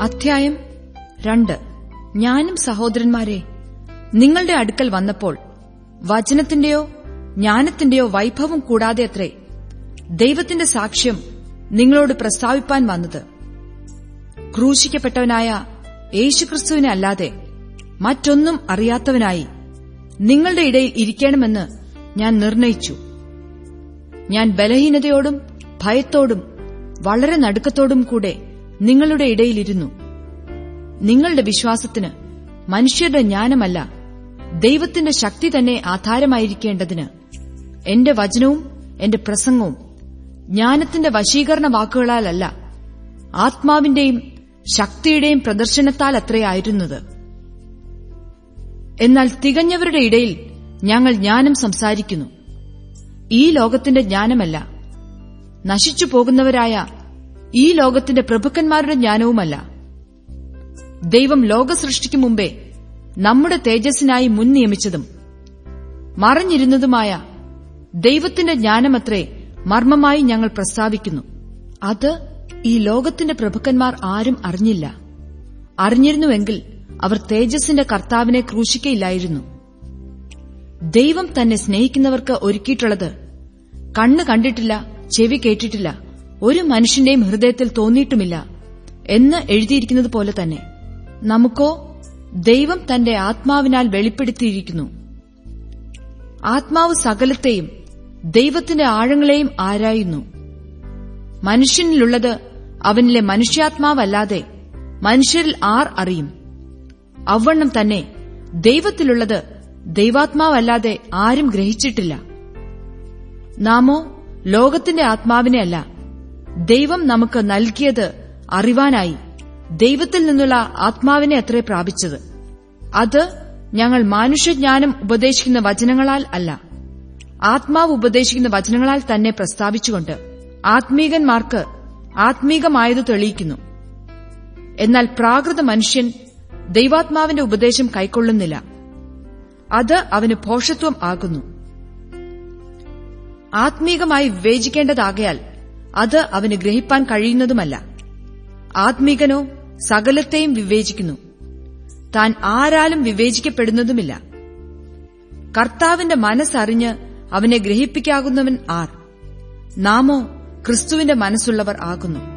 അധ്യായം രണ്ട്. ഞാനും സഹോദരന്മാരെ നിങ്ങളുടെ അടുക്കൽ വന്നപ്പോൾ വചനത്തിന്റെയോ ജ്ഞാനത്തിന്റെയോ വൈഭവം കൂടാതെ അത്രേ ദൈവത്തിന്റെ സാക്ഷ്യം നിങ്ങളോട് പ്രസ്താവിപ്പാൻ വന്നത്. ക്രൂശിക്കപ്പെട്ടവനായ യേശുക്രിസ്തുവിനെ അല്ലാതെ മറ്റൊന്നും അറിയാത്തവനായി നിങ്ങളുടെ ഇടയിൽ ഇരിക്കണമെന്ന് ഞാൻ നിർണയിച്ചു. ഞാൻ ബലഹീനതയോടും ഭയത്തോടും വളരെ നടുക്കത്തോടും കൂടെ നിങ്ങളുടെ ഇടയിലിരുന്നു. നിങ്ങളുടെ വിശ്വാസത്തിന് മനുഷ്യരുടെ ജ്ഞാനമല്ല ദൈവത്തിന്റെ ശക്തി തന്നെ ആധാരമായിരിക്കേണ്ടതിന്. എന്റെ വചനവും എന്റെ പ്രസംഗവും ജ്ഞാനത്തിന്റെ വശീകരണ വാക്കുകളാലല്ല ആത്മാവിന്റെയും ശക്തിയുടെയും പ്രദർശനത്താൽ അത്രയായിരുന്നത് എന്നാൽ തികഞ്ഞവരുടെ ഇടയിൽ ഞങ്ങൾ ജ്ഞാനം സംസാരിക്കുന്നു. ഈ ലോകത്തിന്റെ ജ്ഞാനമല്ല നശിച്ചു പോകുന്നവരായ ഈ ലോകത്തിന്റെ പ്രഭുക്കന്മാരുടെ ജ്ഞാനവുമല്ല. ദൈവം ലോകസൃഷ്ടിക്കു മുമ്പേ നമ്മുടെ തേജസ്സിനായി മുൻ നിയമിച്ചതും മറഞ്ഞിരുന്നതുമായ ദൈവത്തിന്റെ ജ്ഞാനമത്രേ മർമ്മമായി ഞങ്ങൾ പ്രസ്താവിക്കുന്നു. അത് ഈ ലോകത്തിന്റെ പ്രഭുക്കന്മാർ ആരും അറിഞ്ഞില്ല. അറിഞ്ഞിരുന്നുവെങ്കിൽ അവർ തേജസ്സിന്റെ കർത്താവിനെ ക്രൂശിക്കയില്ലായിരുന്നു. ദൈവം തന്നെ സ്നേഹിക്കുന്നവർക്ക് ഒരുക്കിയിട്ടുള്ളത് കണ്ണ് കണ്ടിട്ടില്ല ചെവി കേട്ടിട്ടില്ല ഒരു മനുഷ്യന്റെയും ഹൃദയത്തിൽ തോന്നിയിട്ടുമില്ല എന്ന് എഴുതിയിരിക്കുന്നത് പോലെ തന്നെ. നമുക്കോ ദൈവം തന്റെ ആത്മാവിനാൽ വെളിപ്പെടുത്തിയിരിക്കുന്നു. ആത്മാവ് സകലത്തെയും ദൈവത്തിന്റെ ആഴങ്ങളെയും ആരായുന്നു. മനുഷ്യനിലുള്ളത് അവനിലെ മനുഷ്യാത്മാവല്ലാതെ മനുഷ്യരിൽ ആർ അറിയും. അവണ്ണം തന്നെ ദൈവത്തിലുള്ളത് ദൈവാത്മാവല്ലാതെ ആരും ഗ്രഹിച്ചിട്ടില്ല. നാമോ ലോകത്തിന്റെ ആത്മാവിനെ അല്ല ദൈവം നമുക്ക് നൽകിയത് അറിവാനായി ദൈവത്തിൽ നിന്നുള്ള ആത്മാവിനെ അത്രേ പ്രാപിച്ചത്. അത് ഞങ്ങൾ മാനുഷ്യജ്ഞാനം ഉപദേശിക്കുന്ന വചനങ്ങളാൽ അല്ല ആത്മാവ് ഉപദേശിക്കുന്ന വചനങ്ങളാൽ തന്നെ പ്രസ്താവിച്ചുകൊണ്ട് ആത്മീകന്മാർക്ക് ആത്മീകമായത് തെളിയിക്കുന്നു. എന്നാൽ പ്രാകൃത മനുഷ്യൻ ദൈവാത്മാവിന്റെ ഉപദേശം കൈക്കൊള്ളുന്നില്ല. അത് അവന് ഭോഷത്വം ആകുന്നു. ആത്മീകമായി വിവേചിക്കേണ്ടതാകയാൽ അത് അവന് ഗ്രഹിപ്പാൻ കഴിയുന്നതുമല്ല. ആത്മീകനോ സകലത്തെയും വിവേചിക്കുന്നു. താൻ ആരാലും വിവേചിക്കപ്പെടുന്നതുമില്ല. കർത്താവിന്റെ മനസ്സറിഞ്ഞ് അവനെ ഗ്രഹിപ്പിക്കാകുന്നവൻ ആർ. നാമോ ക്രിസ്തുവിന്റെ മനസ്സുള്ളവർ ആകുന്നു.